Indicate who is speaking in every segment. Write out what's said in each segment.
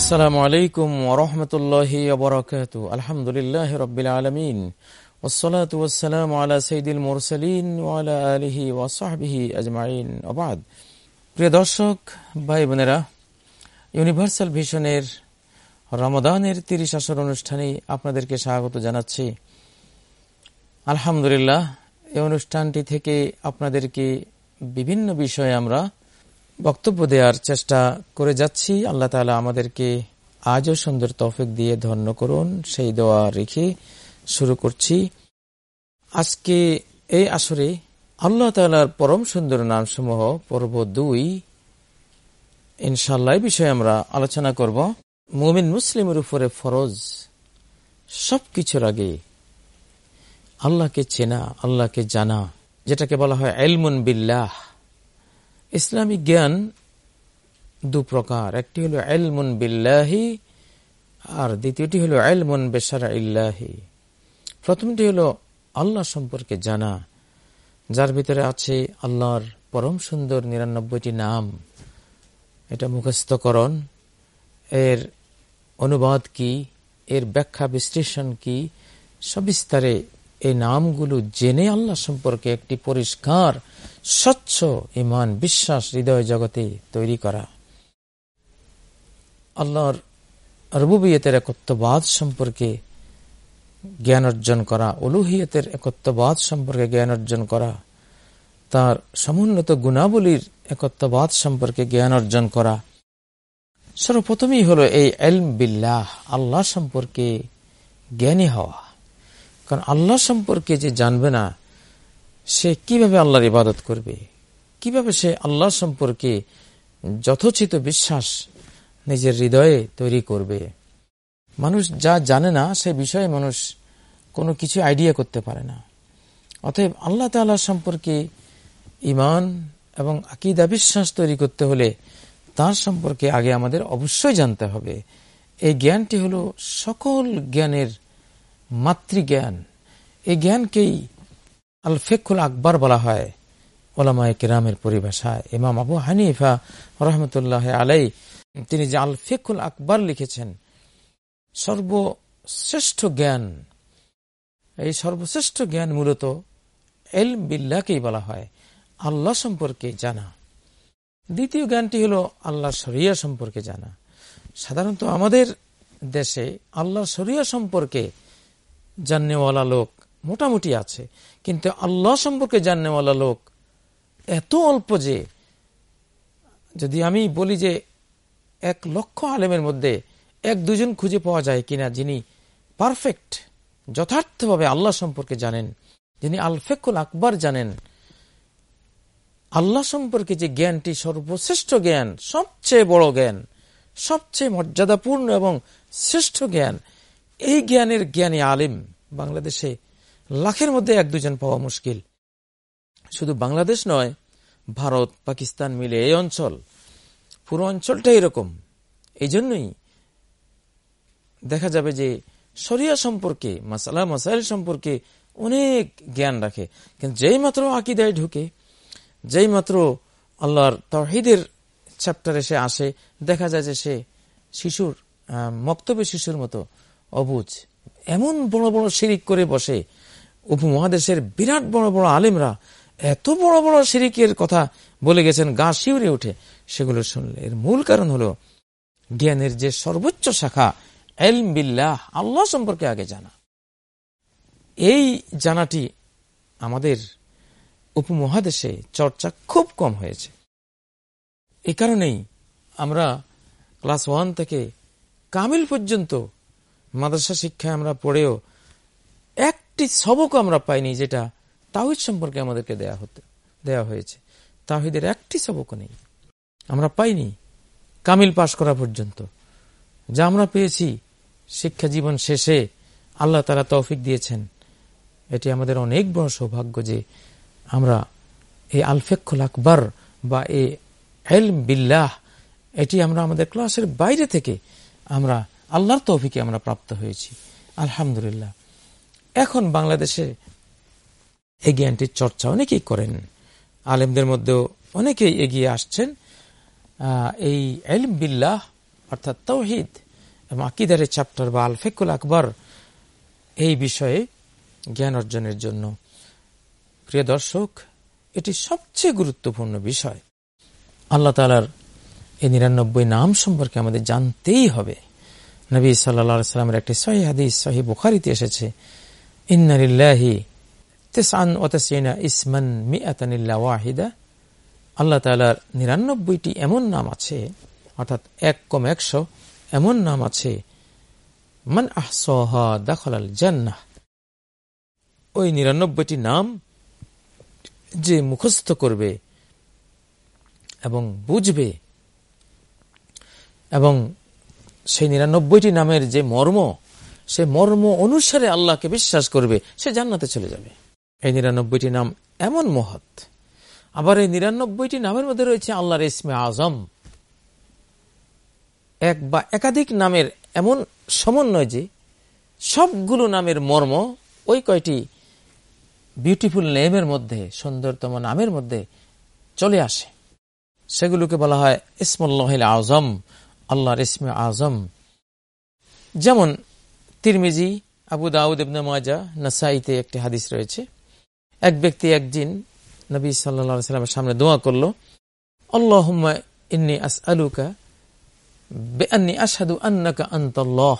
Speaker 1: আসসালামু আলাইকুম ওরহমতুল্লাহ ববরকাত আলহামদুলিল্লাহ রবিল আলমিন। ওসলাত ওসালাম আলা সঈদুল মুরসালিন ওয়ালা আলহি ওয়াসাহবিহি আজমাইন। আবাদ প্রিয় দর্শক ভাই বোনেরা ইউনিভার্সাল ভিশনের রমাদানের তিরিশ আসর অনুষ্ঠানে আপনাদেরকে স্বাগত জানাচ্ছি। আলহামদুলিল্লাহ, এই অনুষ্ঠানটি থেকে আপনাদেরকে বিভিন্ন বিষয়ে আমরা বক্তব্য দেওয়ার চেষ্টা করে যাচ্ছি। আল্লাহ তালা আমাদেরকে আজও সুন্দর তফিক দিয়ে ধন্য করুন। সেই দোয়া রেখে শুরু করছি। আজকে এই আসরে আল্লাহ তালার পরম সুন্দর নামসমূহ, পর্ব দুই ইনশাল্লাহ বিষয়ে আমরা আলোচনা করব। মুমিন মুসলিমের উপরে ফরজ সবকিছুর আগে আল্লাহকে চেনা, আল্লাহকে জানা, যেটাকে বলা হয় এলমুন বিল্লাহ। ইসলামিক জ্ঞান দু প্রকার। একটি হলো এলমুন বিল্লাহি, আর দ্বিতীয়টি হলো এলমুন বেসারা ইল্লাহি প্রথমটি হলো আল্লাহ সম্পর্কে জানা, যার ভিতরে আছে আল্লাহর পরম সুন্দর নিরানব্বইটি নাম। এটা মুখস্থকরণ, এর অনুবাদ কি, এর ব্যাখ্যা বিশ্লেষণ কি, সবিস্তারে এই নামগুলো জেনে আল্লাহ সম্পর্কে একটি পরিষ্কার, স্বচ্ছ ইমান বিশ্বাস হৃদয় জগতে তৈরি করা। আল্লাহর রবুবিয়তের একত্ববাদ সম্পর্কে জ্ঞান অর্জন করা অলুহিয়তের একত্ববাদ সম্পর্কে জ্ঞান অর্জন করা, তার সমুন্নত গুণাবলীর একত্ববাদ সম্পর্কে জ্ঞান অর্জন করা। সর্বপ্রথমেই হলো এই এলম বিল্লাহ, আল্লাহ সম্পর্কে জ্ঞানী হওয়া। কারণ আল্লাহ সম্পর্কে যে জানবে না, সে কীভাবে আল্লাহর ইবাদত করবে? কীভাবে সে আল্লাহ সম্পর্কে যথোচিত বিশ্বাস নিজের হৃদয়ে তৈরি করবে? মানুষ যা জানে না, সে বিষয়ে মানুষ কোনো কিছু আইডিয়া করতে পারে না। অতএব আল্লাহ তাল্লাহ সম্পর্কে ইমান এবং আকিদা বিশ্বাস তৈরি করতে হলে তার সম্পর্কে আগে আমাদের অবশ্যই জানতে হবে। এই জ্ঞানটি হলো সকল জ্ঞানের মাতৃজ্ঞান। এই জ্ঞানকেই আল ফেকুল আকবর বলা হয় ওলামায় কেরামের পরিভাষায়। ইমাম আবু হানিফা রহমতুল্লাহ আলাই তিনি যে আল ফেকুল আকবর লিখেছেন, সর্বশ্রেষ্ঠ জ্ঞান, এই সর্বশ্রেষ্ঠ জ্ঞান মূলত এল বিল্লাকেই বলা হয়, আল্লাহ সম্পর্কে জানা। দ্বিতীয় জ্ঞানটি হল আল্লাহ শরিয়া সম্পর্কে জানা। সাধারণত আমাদের দেশে আল্লাহ শরিয়া সম্পর্কে জাননেওয়ালা লোক মোটামুটি আছে। কিন্তু আল্লাহ সম্পর্কে জাননেওয়ালা লোক এত অল্প যে, যদি আমি বলি যে এক লক্ষ আলেমের মধ্যে এক দুজন খুঁজে পাওয়া যায় কিনা, যিনি পারফেক্ট যথার্থভাবে আল্লাহ সম্পর্কে জানেন, যিনি আলফেকুল আকবর জানেন, আল্লাহ সম্পর্কে যে জ্ঞানটি সর্বশ্রেষ্ঠ জ্ঞান, সবচেয়ে বড় জ্ঞান, সবচেয়ে মর্যাদাপূর্ণ এবং শ্রেষ্ঠ জ্ঞান, এই জ্ঞানের জ্ঞানী আলিম বাংলাদেশে লাখের মধ্যে এক দুজন পাওয়া মুশকিল। শুধু বাংলাদেশ নয়, ভারত, পাকিস্তান মিলে এই অঞ্চল, পুরো অঞ্চলটা এরকম। এই জন্যই দেখা যাবে যে শরিয়া সম্পর্কে, মাসালা, মাসাইল সম্পর্কে অনেক জ্ঞান রাখে। কিন্তু যেই মাত্র আকিদায় ঢুকে যেই মাত্র আল্লাহর তহিদের চ্যাপ্টারে সে আসে, দেখা যায় যে সে শিশুর মক্তব্য শিশুর মতো অবুজ। এমন বড় বড় শিরিক করে বসে উপমহাদেশের বিরাট বড় বড় আলেমরা এত বড় বড় শিরিকের কথা বলে গেছেন, গা শিউরে উঠে সেগুলো শুনলে। এর মূল কারণ হলো, জ্ঞানের যে সর্বোচ্চ শাখা, এলম বিল্লাহ, আল্লাহ সম্পর্কে আগে জানা। এই জানাটি আমাদের উপমহাদেশে চর্চা খুব কম হয়েছে। এই কারণেই আমরা ক্লাস ওয়ান থেকে কামিল পর্যন্ত মাদ্রাসা শিক্ষায় আমরা পড়েও একটি সবক আমরা পাইনি যেটা তাহিদ সম্পর্কে আমাদেরকে দেয়া হতে দেয়া হয়েছে। তাহিদের একটি সবকও নেই। আমরা পাইনি কামিল পাশ করা পর্যন্ত। যা আমরা পেয়েছি শিক্ষা জীবন শেষে আল্লাহ তারা তৌফিক দিয়েছেন। এটি আমাদের অনেক বড় সৌভাগ্য যে আমরা এই আলফেকুল আকবর বা এই হেলম বিল্লাহ, এটি আমরা আমাদের ক্লাসের বাইরে থেকে আমরা আল্লাহর তৌফিকে আমরা প্রাপ্ত হয়েছি। আলহামদুলিল্লাহ। এখন বাংলাদেশে এই জ্ঞানটির চর্চা অনেকেই করেন। আলেমদের মধ্যেও অনেকেই এগিয়ে আসছেন। এই এলম বিল্লাহ, অর্থাৎ তৌহিদ এবং আকিদারের চ্যাপ্টার বা আল ফেকুল আকবর এই বিষয়ে জ্ঞান অর্জনের জন্য। প্রিয় দর্শক, এটি সবচেয়ে গুরুত্বপূর্ণ বিষয়। আল্লাহ তালার এই নিরানব্বই নাম সম্পর্কে আমাদের জানতেই হবে। নবী সাল্লা সাল্লামের একটি সহি হাদিস সহি বুখারিতে এসেছে। ইন্নারিল্লাহি তেসান ওতাসিনা ইসমান মিয়াতানিল্লা ওয়াহিদা আল্লাহ তালার নিরানব্বইটি এমন নাম আছে, অর্থাৎ এক কম একশো এমন নাম আছে, মান আহসহা দাখলাল জান্নাহ। ওই নিরানব্বইটি নাম যে মুখস্থ করবে এবং বুঝবে এবং সেই নিরানব্বইটি নামের যে মর্ম সে মর্ম অনুসারে আল্লাহকে বিশ্বাস করবে, সে জান্নাতে চলে যাবে। এই নিরানব্বইটি নাম এমন মহৎ। আবার এই নিরানব্বইটি নামের মধ্যে রয়েছে আল্লাহর ইসমে আজম। এক বা একাধিক নামের এমন সমন্বয় যে সবগুলো নামের মর্ম ওই কয়টি বিউটিফুল নেমের মধ্যে, সুন্দরতম নামের মধ্যে চলে আসে। সেগুলোকে বলা হয় ইসমুল্লাহ আজম, আল্লাহর ইসমে আজম। যেমন তিরমিজি আবু দাউদ ইবনে মাজা নাসাইতে একটি হাদিস রয়েছে এক ব্যক্তি একদিন নবী সাল্লা সাল্লামের সামনে দোয়া করল আল্লাহ ইন্নি আস আলুকা বেআনি আসাদু আন্নাকা আন্তল্লাহ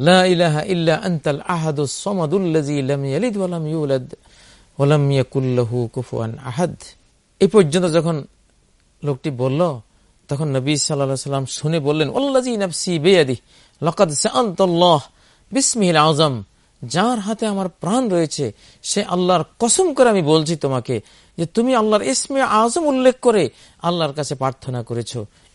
Speaker 1: لا إله إلا أنت الأحد الصمد الذي لم يلد ولم يولد ولم يكن له كفوا أحد এই পর্যন্ত যখন লোকটি বলল তখন নবী সাল্লাহ সাল্লাম শুনে বললেন ওল্লাজি নফসি বেয়াদি আজম যার হাতে আমার প্রাণ রয়েছে, সে আল্লাহর কসম করে আমি বলছি তোমাকে যে তুমি আল্লাহর ইসমে আজম উল্লেখ করে আল্লাহর কাছে প্রার্থনা করেছ।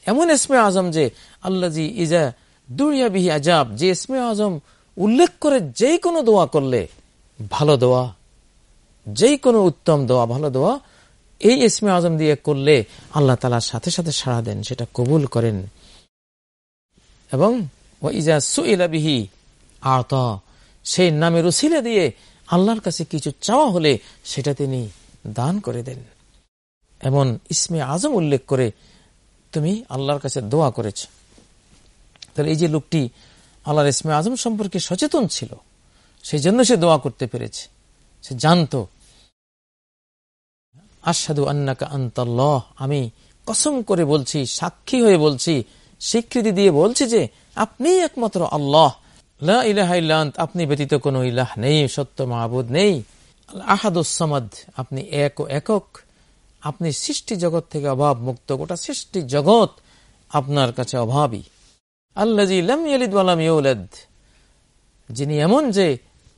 Speaker 1: এমন ইসমে আজম যে আল্লাজি ইজা দুরিয়া বিহি আজাব যে ইসমে আজম উল্লেখ করে যেই কোনো দোয়া করলে ভালো দোয়া যেই কোনো উত্তম দোয়া, ভালো দোয়া, এই ইসমে আজম দিয়ে করলে আল্লাহ তালার সাথে সাথে সাড়া দেন, সেটা কবুল করেন। এবং সেই নামের উসিলে দিয়ে আল্লাহর কাছে কিছু চাওয়া হলে সেটা তিনি দান করে দেন। এমন ইসমে আজম উল্লেখ করে তুমি আল্লাহর কাছে দোয়া করেছ। তাহলে এই যে লোকটি আল্লাহর ইসমে আজম সম্পর্কে সচেতন ছিল সেই জন্য সে দোয়া করতে পেরেছে। সে জানত আসাদু আন্নাকা আন্তল্লাহ, আমি কসম করে বলছি, সাক্ষী হয়ে বলছি স্বীকৃতি দিয়ে বলছি যে আপনি একমাত্র আল্লাহ। আপনি ব্যতীত কোন ইলাহ নেই, সত্য মাহবুদ নেই। আহাদুসমাদ আপনি এক ও একক। আপনি সৃষ্টি জগৎ থেকে অভাব মুক্ত, গোটা সৃষ্টি জগৎ আপনার কাছে অভাবী। আল্লাহ যিনি এমন যে,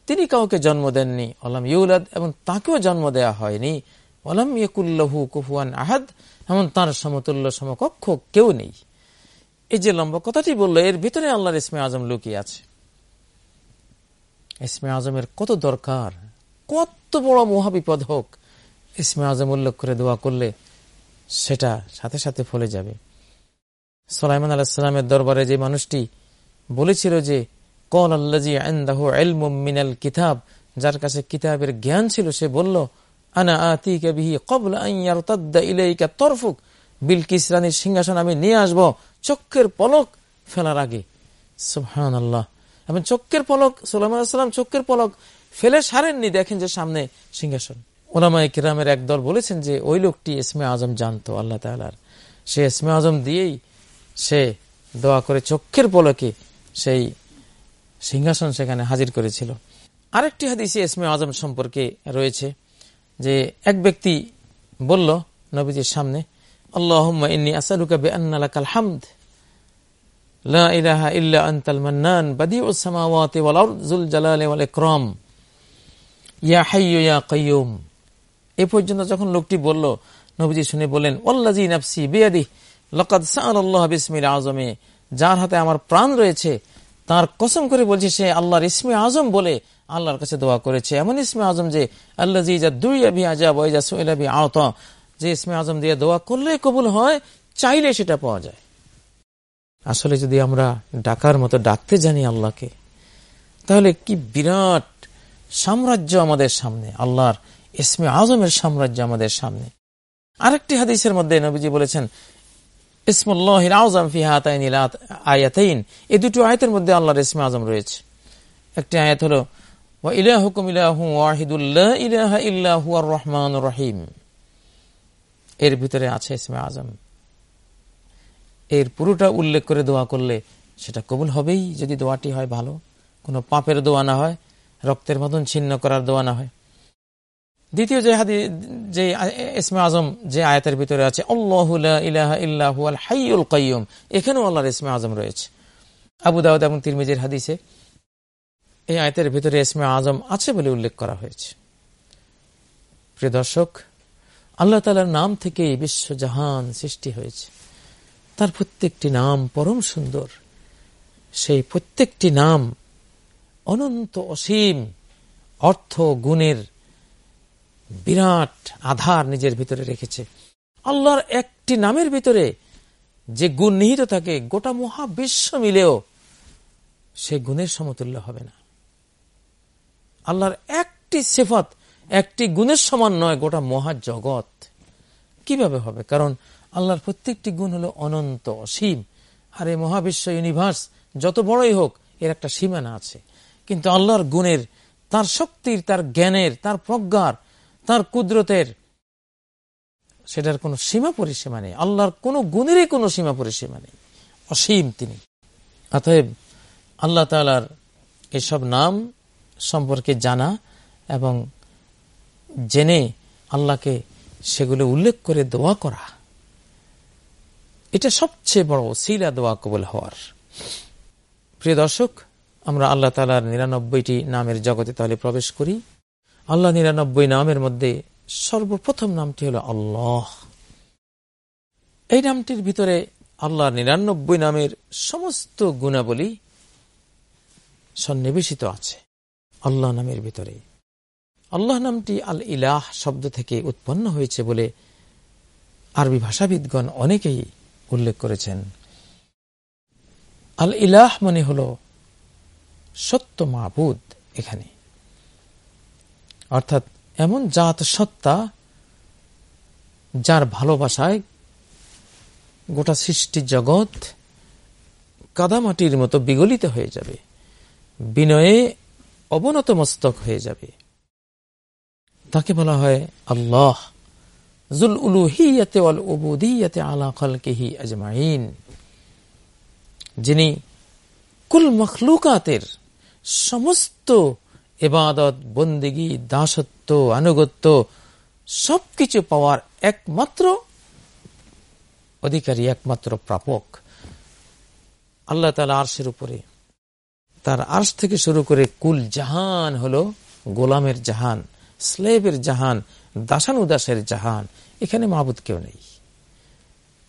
Speaker 1: তিনি কাউকে জন্ম দেননি আলাম ইউলাদ, এবং তাকেও জন্ম দেয়া হয়নি। ওলাম ইয়কুল্লাহু কুফুয়ান আহাদ, এমন তার সমতুল্য সমকক্ষ কেউ নেই। এই যে লম্বা কথাটি বলল, এর ভিতরে আল্লাহর ইসমে আজম লুকিয়ে আছে। ইসমে আজমের কত দরকার, কত বড় মহাবিপদ হোক, ইসমে আজম উল্লেখ করে দোয়া করলে সেটা সাথে সাথে ফলে যাবে। সালাইমান আলাহিসামের দরবারে যে মানুষটি বলেছিল যে কল আল্লাজি মিনাল কিতাব যার কাছে কিতাবের জ্ঞান ছিল, সে বলল, আনা আতি বিহি কবল ইলাইকা তরফুক বিলকিস রানীর সিংহাসন আমি নিয়ে আসব চক্ষের পলক ফেলার আগে। সুহান আল্লাহ এবং চক্ষের পলক সাল্লাম চক্ষের পলক ফেলে সারেননি, দেখেন যে সামনে সিংহাসন। ওলামাই কিরামের একদল বলেছেন যে, ওই লোকটি ইসমে আজম জানতো, আল্লাহ তালার সে ইসমে আজম দিয়েই সে দোয়া করে চক্ষের পলকে সেই সিংহাসন সেখানে হাজির করেছিল। আরেকটি হাদিসে ইসমে আজম সম্পর্কে রয়েছে যে, এক ব্যক্তি বলল নবীজির সামনে যখন লোকটি বলল, নবীজি শুনে যার হাতে আমার প্রাণ রয়েছে, তার কসম করে বলছে সে আল্লাহর ইসমে আজম বলে আল্লাহর কাছে দোয়া করেছে। এমন ইসমে আজম যে আল্লাহ যে ইসমে আজম দিয়ে দোয়া করলে কবুল হয়, চাইলে সেটা পাওয়া যায়। আসলে যদি আমরা ডাকার মতো ডাকতে জানি আল্লাহকে, তাহলে কি বিরাট সাম্রাজ্য আমাদের সামনে, আল্লাহর ইসমে আজমের সাম্রাজ্য আমাদের সামনে। আরেকটি হাদিসের মধ্যে নবীজি বলেছেন, ইসমুল্লাহিল আজম আয়াতাইন। এই দুটো আয়াতের মধ্যে আল্লাহর ইসমে আজম রয়েছে। একটি আয়াত হলো ইলাহুকুম ইলাহু ওয়াহিদুল্লাহ ইলাহা ইল্লাহু রহমান রহিম। এর ভিতরে আছে ইসমে আজম। এর পুরোটা উল্লেখ করে দোয়া করলে সেটা কবুল হবেই, যদি দোয়াটি হয় ভালো। কোনো পাপের দোয়া না হয়, রক্তের মতন ছিন্ন করার দোয়া না হয়। দ্বিতীয় যে হাদি, যে ইসমে আজম যে আয়াতের ভিতরে আছে কাইয়ুম এখানেও আল্লাহর ইসমে আজম রয়েছে। আবু দাউদ এবং তিরমিজের হাদিসে এই আয়তের ভিতরে ইসমে আজম আছে বলে উল্লেখ করা হয়েছে। প্রিয় দর্শক আল্লাহ তালার নাম থেকে বিশ্বজাহান সৃষ্টি হয়েছে। তার প্রত্যেকটি নাম পরম সুন্দর। সেই প্রত্যেকটি নাম অনন্ত অসীম অর্থ গুণের বিরাট আধার নিজের ভিতরে রেখেছে। আল্লাহর একটি নামের ভিতরে যে গুণ নিহিত থাকে, গোটা মহাবিশ্ব মিলেও সে গুণের সমতুল্য হবে না। আল্লাহর একটি সেফত একটি গুণের সমান নয়, গোটা মহাজগৎ। কীভাবে হবে? কারণ আল্লাহর প্রত্যেকটি গুণ হলো অনন্ত, অসীম। আর এই মহাবিশ্ব ইউনিভার্স যত বড়ই হোক, এর একটা সীমানা আছে। কিন্তু আল্লাহর গুণের, তার শক্তির, তার জ্ঞানের, তার প্রজ্ঞার, তার কুদরতের, সেটার কোনো সীমা পরিসীমা নেই। আল্লাহর কোনো গুণেরই কোনো সীমা পরিসীমা নেই। অসীম তিনি। অতএব আল্লাহ তালার এসব নাম সম্পর্কে জানা এবং জেনে আল্লাহকে সেগুলো উল্লেখ করে দোয়া করা। এটা সবচেয়ে বড় সিলা দোয়া কবুল হওয়ার। প্রিয় দর্শক, আমরা আল্লাহ তালার নিরানব্বইটি নামের জগতে তাহলে প্রবেশ করি। আল্লাহ নিরানব্বই নামের মধ্যে সর্বপ্রথম নামটি হল আল্লাহ। এই নামটির ভিতরে আল্লাহ নিরানব্বই নামের সমস্ত গুণাবলী সন্নিবেশিত আছে আল্লাহ নামের ভিতরে। আল্লাহ নামটি আল ইলাহ শব্দ থেকে উৎপন্ন হয়েছে বলে আরবি ভাষাবিদগণ অনেকেই উল্লেখ করেছেন। আল ইলাহ মানে হল সত্য মাহবুদ এখানে। অর্থাৎ এমন জাত সত্তা যার ভালোবাসায় গোটা সৃষ্টি জগৎ কাদামাটির মতো বিগলিত হয়ে যাবে, বিনয়ে অবনত মস্তক হয়ে যাবে। তাকে বলা হয় আল্লাহ। জুল উলুহিয়াতে উবুদিয়াতে আলা খালকিহি আজমাইন। যিনি কুল মখলুকাতের সমস্ত এবাদত বন্দিগি, দাসত্ব, আনুগত্য সবকিছু পাওয়ার একমাত্র অধিকারী, একমাত্র প্রাপক। আল্লাহ তালা আর্শের উপরে। তার আর্শ থেকে শুরু করে কুল জাহান হলো গোলামের জাহান। স্লেবের জাহান দাসান উদাসের জাহান, এখানে মাহবুদ কেউ নেই।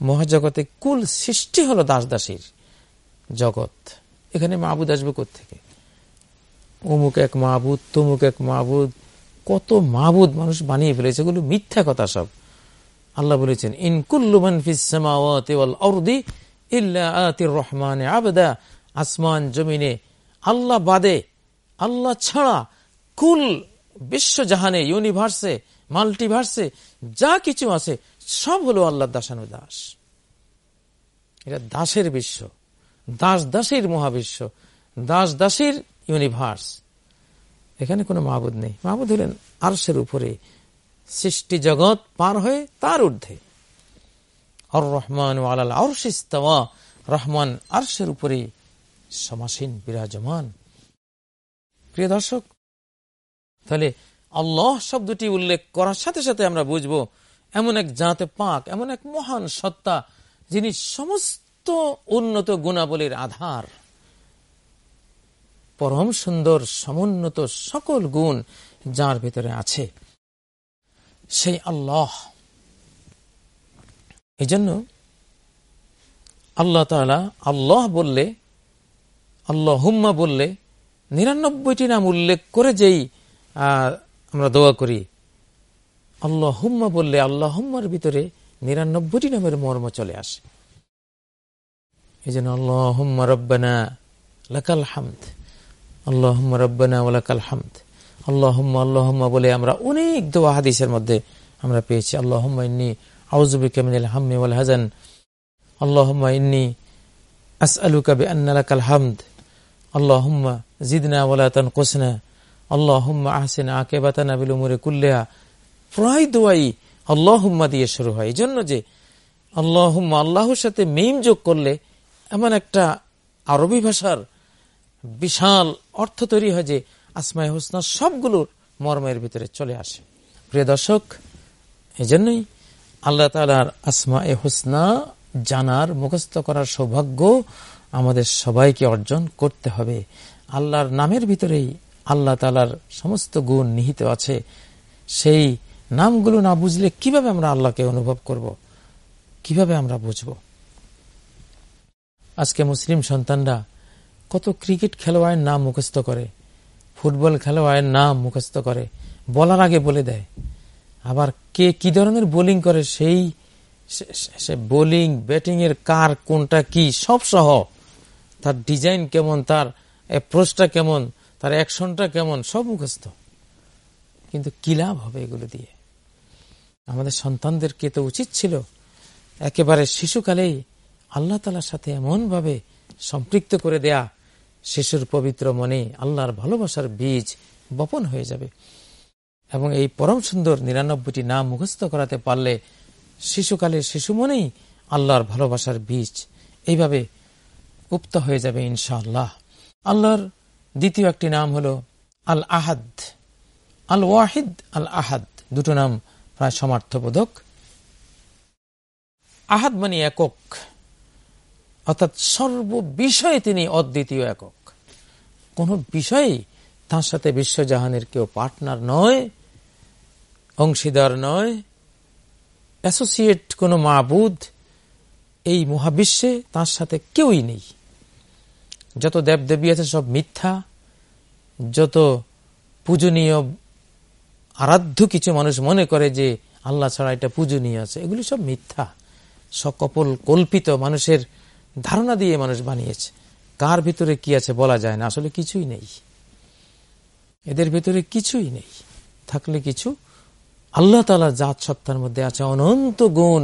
Speaker 1: মহাজগতে কুল সৃষ্টি হলো দাস দাসীর জগৎ। এখানে মাহবুদ আসবে থেকে অমুক এক মাহবুদ তমুক এক মাহবুদ কত মাহবুদ মানুষ বানিয়ে ফেলেছে, এগুলো মিথ্যা কথা সব। আল্লাহ বলেছেন ইনকুল্লুমান রহমান আবদা, আসমান, জমিনে আল্লাহ বাদে, আল্লাহ ছাড়া কুল বিশ্বজাহানে ইউনিভার্সে মাল্টিভার্সে যা কিছু আছে, সব হলো আল্লাহ দাসানু দাস। এটা দাসের বিশ্ব। দাস দাসের মহাবিশ্ব। দাস দাসের ইউনিভার্স এখানে কোনো মাহবুদ নেই। মাহবুদ হলেন আরশের উপরে। সৃষ্টি জগৎ পার হয়ে তার ঊর্ধ্বে। আর রহমান আলাল আরশিস্তাওয়া রহমান আরশের উপরে সমাসীন, বিরাজমান। প্রিয় দর্শক তাহলে আল্লাহ শব্দটি উল্লেখ করার সাথে সাথে আমরা বুঝব, এমন এক জাতে পাক, এমন এক মহান সত্তা, যিনি সমস্ত উন্নত গুণাবলীর আধার। পরম সুন্দর, সমুন্নত সকল গুণ যার ভিতরে আছে, সেই আল্লাহ। এই জন্য আল্লাহ তালা আল্লাহ বললে আল্লাহ হুম্মা বললে, নিরানব্বইটি নাম উল্লেখ করে যেই আমরা দোয়া করি। আল্লাহ হুম্মা বললে আল্লাহ হুম্মার ভিতরে নিরানব্বইটি নামের মর্ম চলে আসে। এই জন্য আল্লাহ হুম্মা রব্বানা লাকাল হামদ। আল্লাহ রব্বানা ওলাকাল হামদ। আল্লাহম্মা আল্লাহম্মা বলে আমরা অনেক দোয়া হাদিসের মধ্যে আমরা পেয়েছি। আল্লাহম্মা ইন্নি আউজুবি কামিনুল হাম্মি ওয়াল হাজান আল্লাহুম্মা ইন্নি আসআলুকা বিআন্না লাকাল হামদ। আল্লাহুম্মা জিদনা ওয়ালা তানকুসনা। আল্লাহুম্মা আহসিন আকিবাতানা বিল উমুরি কুল্লিহা। প্রায় দোয়াই আল্লাহুম্মা দিয়ে শুরু হয়। এই জন্য যে আল্লাহুম্মা আল্লাহর সাথে মিম যোগ করলে এমন একটা আরবি ভাষার বিশাল অর্থ তৈরি হয় যে আসমাই হোসনা সবগুলোর মর্মের ভিতরে চলে আসে। প্রিয় দর্শক এই জন্যই আল্লাহ তালার আসমা এ হোসনা জানার, মুখস্থ করার সৌভাগ্য আমাদের সবাইকে অর্জন করতে হবে। আল্লাহর নামের ভিতরেই আল্লাহ তালার সমস্ত গুণ নিহিত আছে। সেই নামগুলো না বুঝলে কীভাবে আমরা আল্লাহকে অনুভব করব? কীভাবে আমরা বুঝব? আজকে মুসলিম সন্তানরা কত ক্রিকেট খেলোয়াড়ের নাম মুখস্থ করে, ফুটবল খেলোয়াড়ের নাম মুখস্থ করে, বলার আগে বলে দেয়। আবার কে কি ধরনের বোলিং করে সেই সে বোলিং ব্যাটিং এর কার, কোনটা কি সব সহ তার ডিজাইন কেমন, তার অ্যাপ্রোচটা কেমন তার অ্যাকশনটা কেমন? সব মুখস্থ। কিন্তু কি লাভ হবে এগুলো দিয়ে? আমাদের সন্তানদেরকে তো উচিত ছিল একেবারে শিশুকালেই আল্লাহ তালার সাথে এমনভাবে সম্পৃক্ত করে দেয়া। শিশুর পবিত্র মনে আল্লাহর ভালোবাসার বীজ বপন হয়ে যাবে। এবং এই পরম সুন্দর নিরানব্বইটি নাম মুখস্থ করাতে পারলে শিশুকালে শিশু মনেই আল্লাহর ভালোবাসার বীজ এইভাবে উক্ত হয়ে যাবে ইনশাআল্লাহ। আল্লাহর দ্বিতীয় একটি নাম হল আল আহাদ আল ওয়াহিদ আল আহাদ দুটো নাম প্রায় সমার্থবোধক। আহাদ মানে একক। অর্থাৎ সর্ববিষয়ে তিনি অদ্বিতীয় একক। কোন বিষয়ে তার সাথে বিশ্বজাহানের কেউ পার্টনার নয়, অংশীদার নয়, অ্যাসোসিয়েট কোন মাহবুদ এই মহাবিশ্বে তার সাথে কেউই নেই। যত দেবদেবী আছে সব মিথ্যা, যত পূজনীয় আরাধ্য কিছু মানুষ মনে করে যে আল্লাহ ছাড়া এটা পূজনীয় আছে, এগুলি সব মিথ্যা। সকপল কল্পিত মানুষের ধারণা দিয়ে মানুষ বানিয়েছে। কার ভিতরে কি আছে বলা যায় না, আসলে কিছুই নেই। এদের ভিতরে কিছুই নেই। থাকলে কিছু আল্লাহ তালা জাত সত্তার মধ্যে আছে অনন্ত গুণ,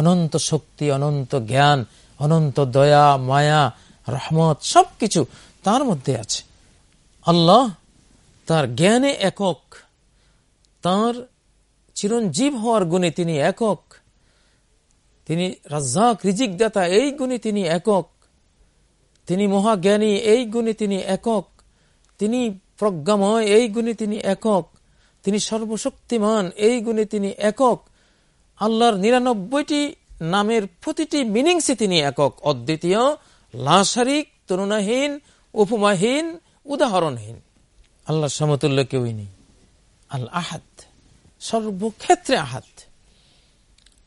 Speaker 1: অনন্ত শক্তি, অনন্ত জ্ঞান, অনন্ত দয়া, মায়া রহমত সবকিছু তার মধ্যে আছে। আল্লাহ তার জ্ঞানে একক, তার চিরঞ্জীব হওয়ার গুণে তিনি একক, তিনি রাজ্জাক রিজিক দাতা এই গুণে তিনি একক, তিনি মহাজ্ঞানী, এই গুণে তিনি একক, তিনি প্রজ্ঞাময়, এই গুণে তিনি একক, তিনি সর্বশক্তিমান, এই গুণে তিনি একক, আল্লাহর নিরানব্বইটি নামের প্রতিটি মিনিংসে তিনি একক। অদ্বিতীয় লাশারিক, তরুণাহীন, উপমাহীন, উদাহরণহীন। আল্লাহর সমতুল্য কেউই নেই। আল আহাদ, সর্বক্ষেত্রে আহাত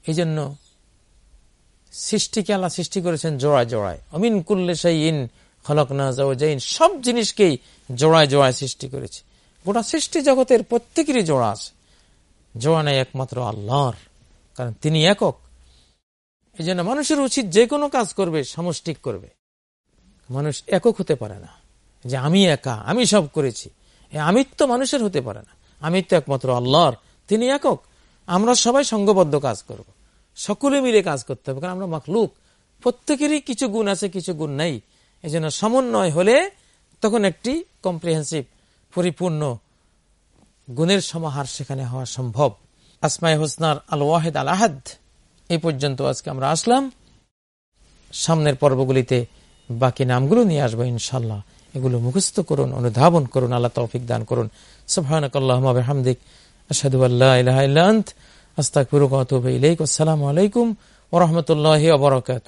Speaker 1: এই জন্য সৃষ্টিকে আল্লাহ সৃষ্টি করেছেন জোড়ায় জোড়ায়। অমিন কুল্লে ইন খলক না যাইন সব জিনিসকেই জোড়ায় জোড়ায় সৃষ্টি করেছে। গোটা সৃষ্টি জগতের প্রত্যেকেরই জোড়া আছে। জোড়া নেই একমাত্র আল্লাহর, কারণ তিনি একক। এই জন্য মানুষের উচিত যে কোনো কাজ করবে, সামষ্টিক করবে। মানুষ একক হতে পারে না। যে আমি একা, আমি সব করেছি। আমিত্ব মানুষের হতে পারে না। আমিত্ব একমাত্র আল্লাহর, তিনি একক। আমরা সবাই সঙ্গবদ্ধ কাজ করব। সকলে মিলে কাজ করতে হবে, কারণ আমরা মাখলুক। প্রত্যেকেরই কিছু গুণ আছে, কিছু গুণ নাই। এই জন্য সমন্বয় হলে তখন একটি কম্প্রিহেন্সিভ পরিপূর্ণ গুণের সমাহার সেখানে হওয়া সম্ভব। আসমাই হোসনার আল ওয়াহেদ আল আহাদ এই পর্যন্ত আজকে আমরা আসলাম। সামনের পর্বগুলিতে বাকি নামগুলো নিয়ে আসব ইনশাল্লাহ এগুলো মুখস্থ করুন, অনুধাবন করুন, আল্লাহ তৌফিক দান করুন। সফানকাল্লাহমদিক আসাদু আল্লাহ আস্তাক আসসালামু আলাইকুম ওরহমতুল্লাহ আবরকাত